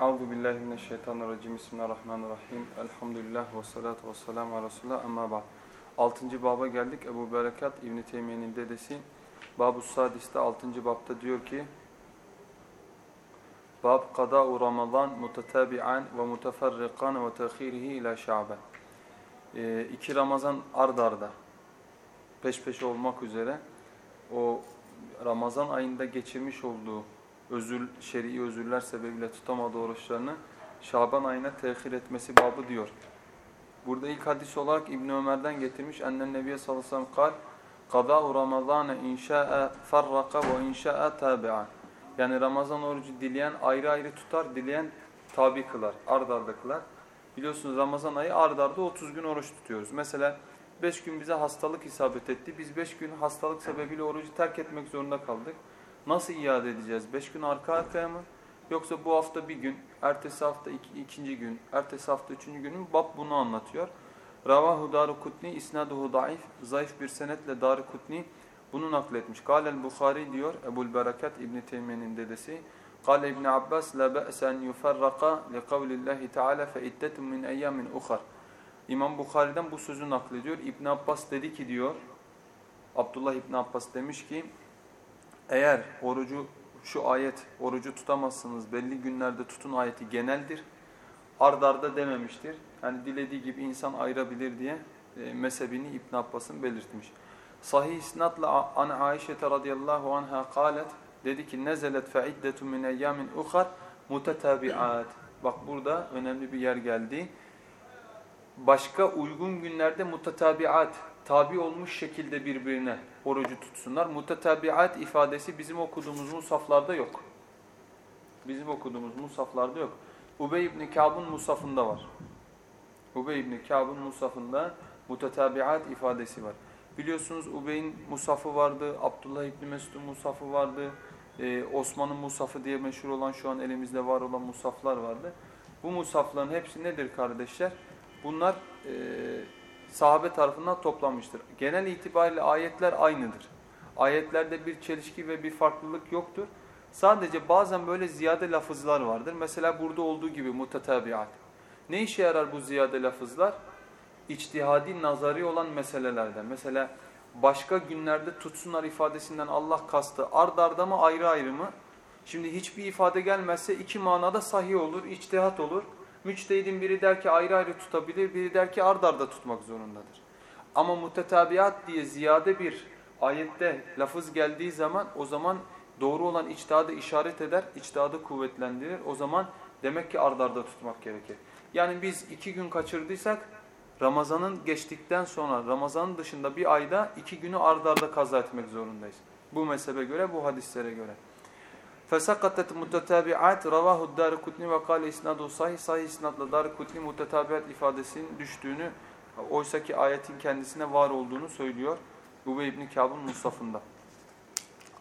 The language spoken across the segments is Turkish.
Euzu billahi mineşşeytanirracim. Bismillahirrahmanirrahim. Elhamdülillah ve salatu ve ala Resulullah. Amma ba'd. 6. baba geldik. Ebu Berekat İbn Teymiye'nin dedesi Babu Sadis'te 6. babta diyor ki Bab kada'u Ramazan mutetabi'an ve muteferrikan ve tehirihi ila Şaban. Ee, iki Ramazan ard arda peş peşe olmak üzere o Ramazan ayında geçirmiş olduğu özür, şer'i özürler sebebiyle tutamadığı oruçlarını Şaban ayına tehir etmesi babı diyor. Burada ilk hadis olarak İbn Ömer'den getirmiş. Annen Nebiye sallallahu aleyhi ve sellem kal Kadâ'u Ramazâne farraka ve inşâ'e tâbi'a. Yani Ramazan orucu dileyen ayrı ayrı tutar, dileyen tabi kılar, ard kılar. Biliyorsunuz Ramazan ayı ard arda 30 gün oruç tutuyoruz. Mesela 5 gün bize hastalık isabet etti. Biz 5 gün hastalık sebebiyle orucu terk etmek zorunda kaldık. Nasıl iade edeceğiz? 5 gün arka arkaya mı? Yoksa bu hafta bir gün, ertesi hafta iki, ikinci gün, ertesi hafta üçüncü gün mü? Bab bunu anlatıyor. Ravahu Darukutni isnaduhu daif, zayıf bir senetle Darukutni bunu nakletmiş. Kâlel Bukhari diyor, Ebul Berekat İbn Teymiye'nin dedesi. Kâle İbn Abbas la ba'se en yufarraka li kavlillahi teala fe iddetum min eyyamin uhar. İmam Bukhari'den bu sözü naklediyor. İbn Abbas dedi ki diyor, Abdullah İbn Abbas demiş ki, eğer orucu şu ayet orucu tutamazsınız belli günlerde tutun ayeti geneldir. Ardarda dememiştir. Yani dilediği gibi insan ayırabilir diye e, mezhebini İbn Abbas'ın belirtmiş. Sahih isnatla an Aişe radıyallahu anha kalet dedi ki nezelet fe iddetu min eyyamin uhar mutetabiat. Bak burada önemli bir yer geldi. Başka uygun günlerde mutetabiat tabi olmuş şekilde birbirine orucu tutsunlar. Mutetabiat ifadesi bizim okuduğumuz musaflarda yok. Bizim okuduğumuz musaflarda yok. Ubey ibn Ka'b'ın musafında var. Ubey ibn Ka'b'ın musafında mutetabiat ifadesi var. Biliyorsunuz Ubey'in musafı vardı, Abdullah ibn Mesud'un musafı vardı, ee, Osman'ın musafı diye meşhur olan şu an elimizde var olan musaflar vardı. Bu musafların hepsi nedir kardeşler? Bunlar e, sahabe tarafından toplanmıştır. Genel itibariyle ayetler aynıdır. Ayetlerde bir çelişki ve bir farklılık yoktur. Sadece bazen böyle ziyade lafızlar vardır. Mesela burada olduğu gibi mutetabiat. Ne işe yarar bu ziyade lafızlar? İçtihadi nazari olan meselelerde. Mesela başka günlerde tutsunlar ifadesinden Allah kastı ard arda mı ayrı ayrı mı? Şimdi hiçbir ifade gelmezse iki manada sahih olur, içtihat olur. Müçtehidin biri der ki ayrı ayrı tutabilir, biri der ki ard arda tutmak zorundadır. Ama mutetabiat diye ziyade bir ayette lafız geldiği zaman o zaman doğru olan içtihadı işaret eder, içtihadı kuvvetlendirir. O zaman demek ki ard arda tutmak gerekir. Yani biz iki gün kaçırdıysak Ramazan'ın geçtikten sonra Ramazan'ın dışında bir ayda iki günü ard arda kaza etmek zorundayız. Bu mezhebe göre, bu hadislere göre. فَسَقَطَتْ مُتَتَابِعَاتِ رَوَاهُ الدَّارِ كُتْنِ وَقَالَ اِسْنَادُ sahih Sahih isnadla dar kutni mutetabiat ifadesinin düştüğünü, oysaki ayetin kendisine var olduğunu söylüyor. Ubey ibn Kâb'ın Musaf'ında.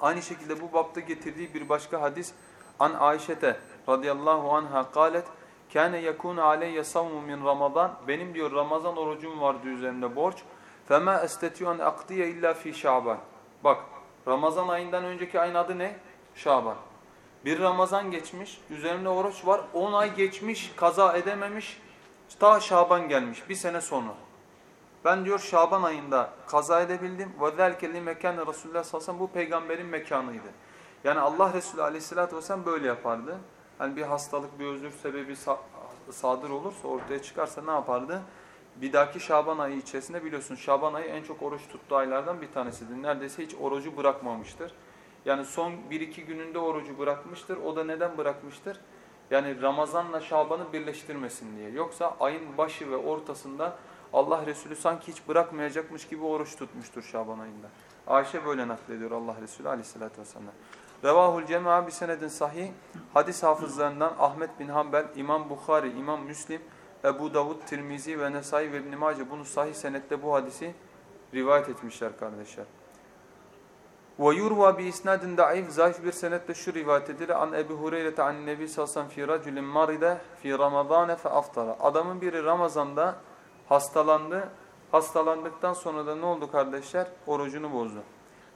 Aynı şekilde bu bapta getirdiği bir başka hadis an Ayşete radıyallahu anha kalet kâne yekûne aleyye savmu min Ramazan benim diyor Ramazan orucum vardı üzerinde borç fema estetü en akdiye illa fi Şaban. Bak Ramazan ayından önceki ayın adı ne? Şaban. Bir Ramazan geçmiş, üzerinde oruç var, 10 ay geçmiş, kaza edememiş, ta Şaban gelmiş, bir sene sonra. Ben diyor Şaban ayında kaza edebildim. وَذَلْكَ لِمَكَانِ Resulullah sallallahu bu peygamberin mekanıydı. Yani Allah Resulü aleyhissalatü vesselam böyle yapardı. Hani bir hastalık, bir özür sebebi sadır olursa, ortaya çıkarsa ne yapardı? Bir dahaki Şaban ayı içerisinde biliyorsun Şaban ayı en çok oruç tuttuğu aylardan bir tanesidir. Neredeyse hiç orucu bırakmamıştır. Yani son 1-2 gününde orucu bırakmıştır. O da neden bırakmıştır? Yani Ramazan'la Şaban'ı birleştirmesin diye. Yoksa ayın başı ve ortasında Allah Resulü sanki hiç bırakmayacakmış gibi oruç tutmuştur Şaban ayında. Ayşe böyle naklediyor Allah Resulü aleyhissalatü vesselam. Revahul cema'a bir senedin sahih. Hadis hafızlarından Ahmet bin Hanbel, İmam Bukhari, İmam Müslim, Ebu Davud, Tirmizi ve Nesai ve İbn Mace bunu sahih senette bu hadisi rivayet etmişler kardeşler. Ve yurva bi isnadin daif zayıf bir senetle şu rivayet edilir. An Ebu Hureyre an Nebi sallallahu fi raculin maride fi Ramazan fe aftara. Adamın biri Ramazan'da hastalandı. Hastalandıktan sonra da ne oldu kardeşler? Orucunu bozdu.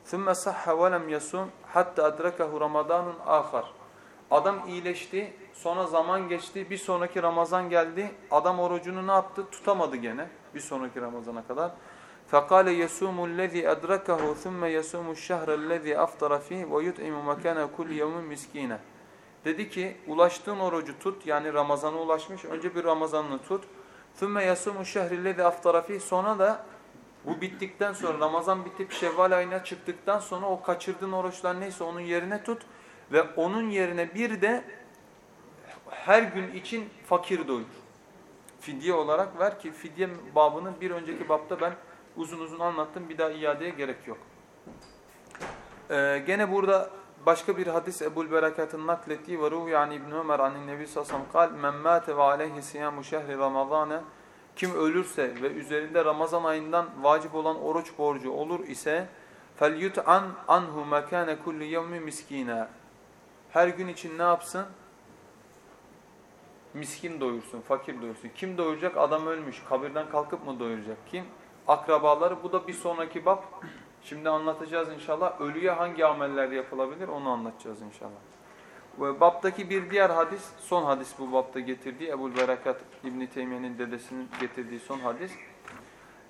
Thumma sahha ve lem yasum hatta adrakahu Ramazanun ahar. Adam iyileşti, sonra zaman geçti, bir sonraki Ramazan geldi. Adam orucunu ne yaptı? Tutamadı gene bir sonraki Ramazana kadar. فَقَالَ يَسُومُ الَّذ۪ي أَدْرَكَهُ ثُمَّ يَسُومُ الشَّهْرَ الَّذ۪ي أَفْطَرَ ف۪يهِ وَيُطْعِمُ مَكَانَ كُلِّ يَوْمٍ مِسْك۪ينَ Dedi ki ulaştığın orucu tut yani Ramazan'a ulaşmış önce bir Ramazan'ını tut. ثُمَّ يَسُومُ الشَّهْرِ الَّذ۪ي أَفْطَرَ ف۪يهِ Sonra da bu bittikten sonra Ramazan bitip Şevval ayına çıktıktan sonra o kaçırdığın oruçlar neyse onun yerine tut. Ve onun yerine bir de her gün için fakir doyur. Fidye olarak ver ki fidye babını bir önceki babda ben uzun uzun anlattım. Bir daha iadeye gerek yok. Ee, gene burada başka bir hadis Ebul Berekat'ın naklettiği ve ruhu yani İbn Ömer anin Nebi sallallahu aleyhi ve sellem kal men mâte ve aleyhi siyamu şehri ramazâne kim ölürse ve üzerinde Ramazan ayından vacip olan oruç borcu olur ise فَلْيُتْعَنْ anhu مَكَانَ كُلِّ يَوْمِ miskina. Her gün için ne yapsın? Miskin doyursun, fakir doyursun. Kim doyuracak? Adam ölmüş. Kabirden kalkıp mı doyuracak? Kim? Akrabaları. Bu da bir sonraki bab. Şimdi anlatacağız inşallah. Ölüye hangi ameller yapılabilir onu anlatacağız inşallah. Ve babdaki bir diğer hadis, son hadis bu babda getirdiği Ebu'l Berekat İbn Teymiye'nin dedesinin getirdiği son hadis.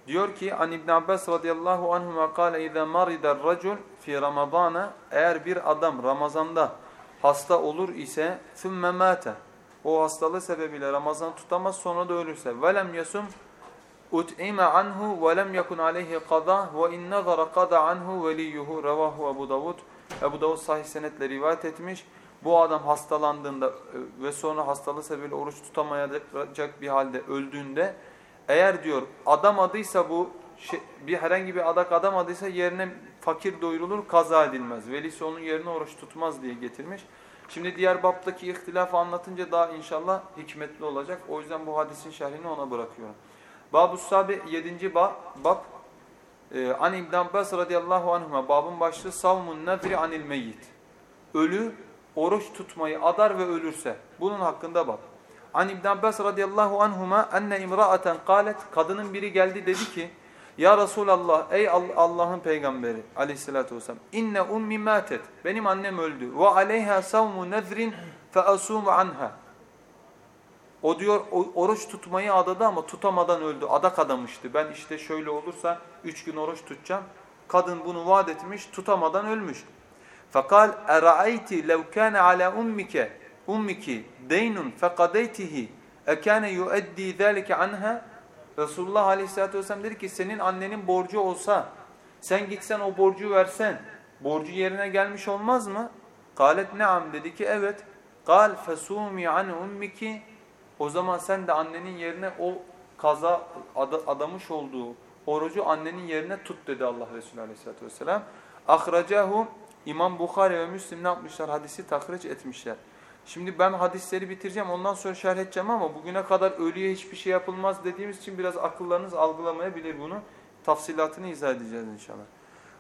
Diyor ki An İbn Abbas radıyallahu anhuma kâle izâ maridar racul fi Ramazana eğer bir adam Ramazanda hasta olur ise thumme mâte o hastalığı sebebiyle Ramazan tutamaz sonra da ölürse velem yasum ut'ime anhu ve lem yekun aleyhi qada ve in nazara qada anhu veliyuhu revahu Ebu Davud Ebu Davud sahih senetle rivayet etmiş bu adam hastalandığında e, ve sonra hastalığı sebebiyle oruç tutamayacak bir halde öldüğünde eğer diyor adamadıysa bu şey, bir herhangi bir adak adamadıysa yerine fakir doyurulur kaza edilmez. Velisi onun yerine oruç tutmaz diye getirmiş. Şimdi diğer baptaki ihtilafı anlatınca daha inşallah hikmetli olacak. O yüzden bu hadisin şerhini ona bırakıyorum. Babu Sabi 7. bab, bab e, An İbn Abbas radıyallahu anhuma babın başlığı savmun nadri anil meyyit. Ölü oruç tutmayı adar ve ölürse. Bunun hakkında bak. An İbn Abbas radıyallahu anhuma enne imra'aten kalet kadının biri geldi dedi ki ya Resulallah ey Allah'ın peygamberi aleyhissalatü vesselam inne ummi matet benim annem öldü ve aleyha savmu nezrin fe asumu anha o diyor oruç tutmayı adadı ama tutamadan öldü. Adak adamıştı. Ben işte şöyle olursa üç gün oruç tutacağım. Kadın bunu vaat etmiş, tutamadan ölmüş. Fakal erayti lev kana ala ummike ummiki deynun faqadaytihi ekane yuaddi zalika anha Resulullah Aleyhisselatü Vesselam dedi ki senin annenin borcu olsa sen gitsen o borcu versen borcu yerine gelmiş olmaz mı? Kalet neam dedi ki evet. Kal fesumi an ummiki o zaman sen de annenin yerine o kaza adamış olduğu orucu annenin yerine tut dedi Allah Resulü Aleyhisselatü Vesselam. Ahracahu İmam Bukhari ve Müslim ne yapmışlar? Hadisi tahriç etmişler. Şimdi ben hadisleri bitireceğim ondan sonra şerh edeceğim ama bugüne kadar ölüye hiçbir şey yapılmaz dediğimiz için biraz akıllarınız algılamayabilir bunu. Tafsilatını izah edeceğiz inşallah.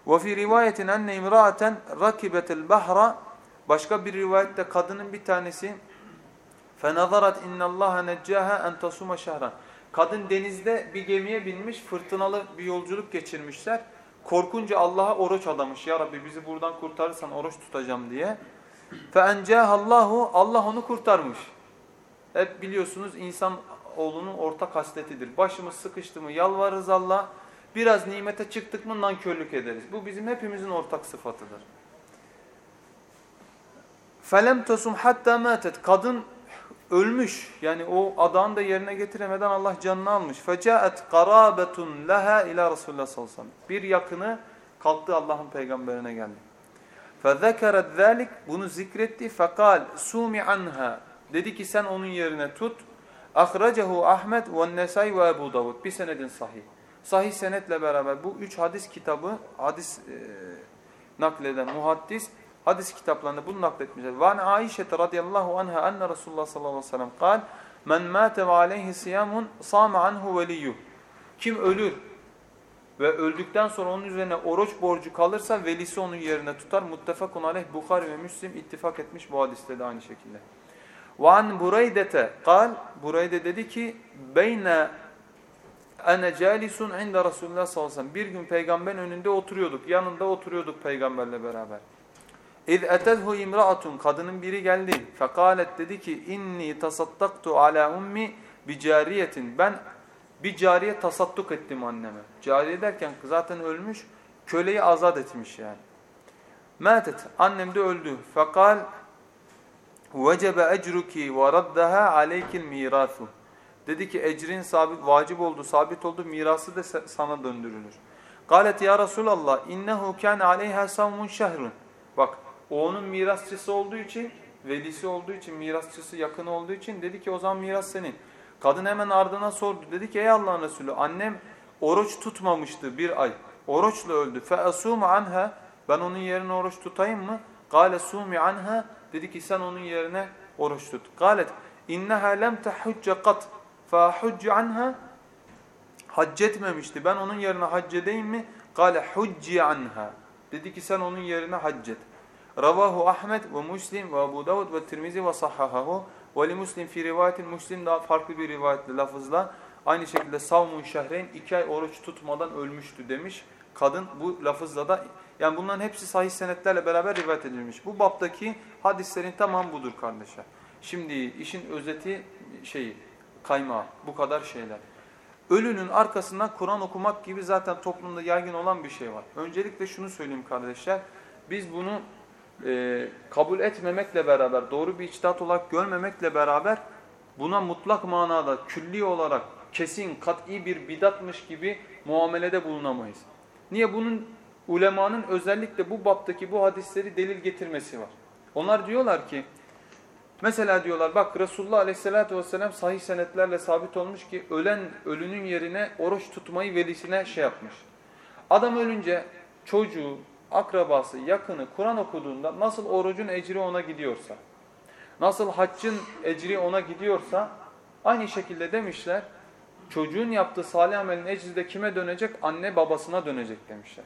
وَفِي رِوَايَةٍ اَنَّ اِمْرَأَةً رَكِبَتِ الْبَحْرَ Başka bir rivayette kadının bir tanesi فَنَظَرَتْ اِنَّ اللّٰهَ نَجَّاهَا اَنْ تَصُمَ شَهْرًا Kadın denizde bir gemiye binmiş, fırtınalı bir yolculuk geçirmişler. Korkunca Allah'a oruç adamış. Ya Rabbi bizi buradan kurtarırsan oruç tutacağım diye. Allahu Allah onu kurtarmış. Hep biliyorsunuz insan oğlunun ortak hasletidir. Başımız sıkıştı mı yalvarırız Allah. Biraz nimete çıktık mı nankörlük ederiz. Bu bizim hepimizin ortak sıfatıdır. Felem tasum hatta matet. Kadın ölmüş. Yani o adağını da yerine getiremeden Allah canını almış. Fecaet qarabetun laha ila Resulullah sallallahu aleyhi ve sellem. Bir yakını kalktı Allah'ın peygamberine geldi. Fezekeret zalik bunu zikretti. Fekal sumi anha. Dedi ki sen onun yerine tut. Ahracehu Ahmet ve Nesai ve Ebu Davud. Bir senedin sahih. Sahih senetle beraber bu üç hadis kitabı, hadis e, nakleden muhaddis hadis kitaplarında bunu nakletmişler. Ve an Aişe radıyallahu anha enne Resulullah sallallahu aleyhi ve sellem kal men mâte ve aleyhi siyamun sâme anhu veliyyuh. Kim ölür ve öldükten sonra onun üzerine oruç borcu kalırsa velisi onun yerine tutar. Muttefakun aleyh Bukhari ve Müslim ittifak etmiş bu hadiste de aynı şekilde. Ve an Buraydete kal Burayde dedi ki beyne ene calisun inde Resulullah sallallahu aleyhi ve sellem. Bir gün peygamberin önünde oturuyorduk. Yanında oturuyorduk peygamberle beraber. İz etedhu imraatun kadının biri geldi. Fekalet dedi ki inni tasaddaktu ala ummi bi cariyetin. Ben bir cariye tasadduk ettim anneme. Cariye derken zaten ölmüş, köleyi azat etmiş yani. Matet annem de öldü. Fekal vecebe ecruki ve raddaha aleykil mirasu. Dedi ki ecrin sabit vacip oldu, sabit oldu, mirası da sana döndürülür. Galet ya Resulallah innehu kâne aleyha savmun şehrun. Bak o onun mirasçısı olduğu için, velisi olduğu için, mirasçısı yakını olduğu için dedi ki o zaman miras senin. Kadın hemen ardına sordu. Dedi ki ey Allah'ın Resulü annem oruç tutmamıştı bir ay. Oruçla öldü. فَأَسُومُ anha Ben onun yerine oruç tutayım mı? قَالَ سُومِ anha Dedi ki sen onun yerine oruç tut. قَالَتْ اِنَّهَا لَمْ تَحُجَّ قَطْ فَحُجُّ anha Hac etmemişti. Ben onun yerine hac edeyim mi? قَالَ حُجِّ anha Dedi ki sen onun yerine hac et. Ravahu Ahmet ve Müslim ve Abu Davud ve Tirmizi ve sahahahu ve li Müslim fi rivayetin Müslim daha farklı bir rivayetle lafızla aynı şekilde savmun şehreyn iki ay oruç tutmadan ölmüştü demiş. Kadın bu lafızla da yani bunların hepsi sahih senetlerle beraber rivayet edilmiş. Bu baptaki hadislerin tamam budur kardeşler. Şimdi işin özeti şeyi kaymağı bu kadar şeyler. Ölünün arkasından Kur'an okumak gibi zaten toplumda yaygın olan bir şey var. Öncelikle şunu söyleyeyim kardeşler. Biz bunu e, kabul etmemekle beraber, doğru bir içtihat olarak görmemekle beraber buna mutlak manada külli olarak kesin, kat'i bir bidatmış gibi muamelede bulunamayız. Niye? Bunun ulemanın özellikle bu baptaki bu hadisleri delil getirmesi var. Onlar diyorlar ki, mesela diyorlar bak Resulullah aleyhissalatü vesselam sahih senetlerle sabit olmuş ki ölen ölünün yerine oruç tutmayı velisine şey yapmış. Adam ölünce çocuğu, akrabası, yakını Kur'an okuduğunda nasıl orucun ecri ona gidiyorsa, nasıl haccın ecri ona gidiyorsa aynı şekilde demişler çocuğun yaptığı salih amelin ecri de kime dönecek? Anne babasına dönecek demişler.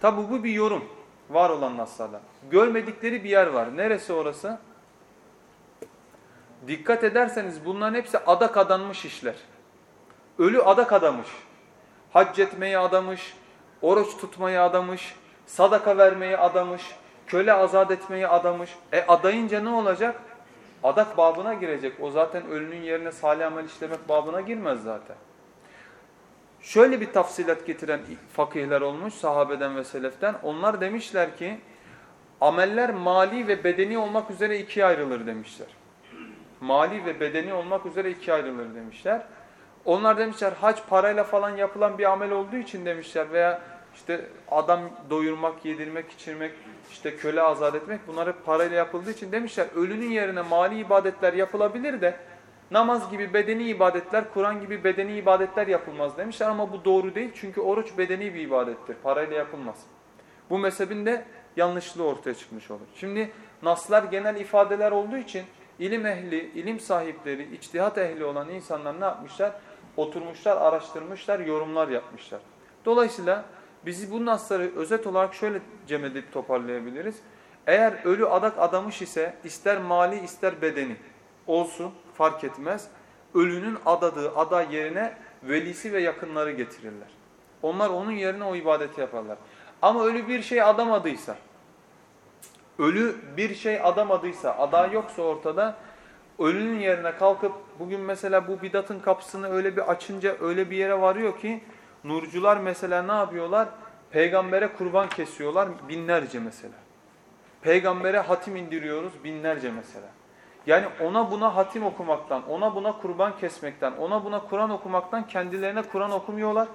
Tabi bu bir yorum var olan naslarda. Görmedikleri bir yer var. Neresi orası? Dikkat ederseniz bunların hepsi adak adanmış işler. Ölü adak adamış. Hac etmeyi adamış, oruç tutmayı adamış, sadaka vermeyi adamış, köle azat etmeyi adamış. E adayınca ne olacak? Adak babına girecek. O zaten ölünün yerine salih amel işlemek babına girmez zaten. Şöyle bir tafsilat getiren fakihler olmuş sahabeden ve seleften. Onlar demişler ki ameller mali ve bedeni olmak üzere ikiye ayrılır demişler. Mali ve bedeni olmak üzere ikiye ayrılır demişler. Onlar demişler hac parayla falan yapılan bir amel olduğu için demişler veya işte adam doyurmak, yedirmek, içirmek, işte köle azat etmek bunlar hep parayla yapıldığı için demişler ölünün yerine mali ibadetler yapılabilir de namaz gibi bedeni ibadetler, Kur'an gibi bedeni ibadetler yapılmaz demişler ama bu doğru değil çünkü oruç bedeni bir ibadettir, parayla yapılmaz. Bu mezhebin de yanlışlığı ortaya çıkmış olur. Şimdi naslar genel ifadeler olduğu için ilim ehli, ilim sahipleri, içtihat ehli olan insanlar ne yapmışlar? Oturmuşlar, araştırmışlar, yorumlar yapmışlar. Dolayısıyla Bizi bu nasları özet olarak şöyle cem edip toparlayabiliriz. Eğer ölü adak adamış ise ister mali ister bedeni olsun fark etmez. Ölünün adadığı ada yerine velisi ve yakınları getirirler. Onlar onun yerine o ibadeti yaparlar. Ama ölü bir şey adamadıysa, ölü bir şey adamadıysa, ada yoksa ortada, ölünün yerine kalkıp bugün mesela bu bidatın kapısını öyle bir açınca öyle bir yere varıyor ki Nurcular mesela ne yapıyorlar? Peygambere kurban kesiyorlar binlerce mesela. Peygambere hatim indiriyoruz binlerce mesela. Yani ona buna hatim okumaktan, ona buna kurban kesmekten, ona buna Kur'an okumaktan kendilerine Kur'an okumuyorlar.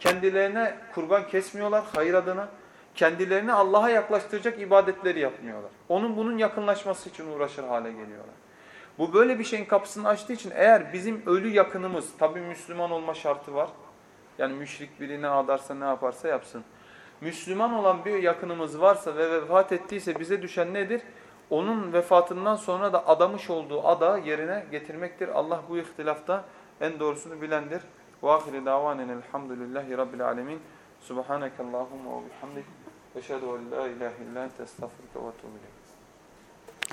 Kendilerine kurban kesmiyorlar hayır adına. Kendilerini Allah'a yaklaştıracak ibadetleri yapmıyorlar. Onun bunun yakınlaşması için uğraşır hale geliyorlar. Bu böyle bir şeyin kapısını açtığı için eğer bizim ölü yakınımız, tabi Müslüman olma şartı var. Yani müşrik birine adarsa ne yaparsa yapsın. Müslüman olan bir yakınımız varsa ve vefat ettiyse bize düşen nedir? Onun vefatından sonra da adamış olduğu ada yerine getirmektir. Allah bu ihtilafta en doğrusunu bilendir. Davanen elhamdülillahi rabbil alemin. Subhaneke Allahumma ve bihamdik. Eşhedü en la ilahe illa ente estağfurke ve etûbü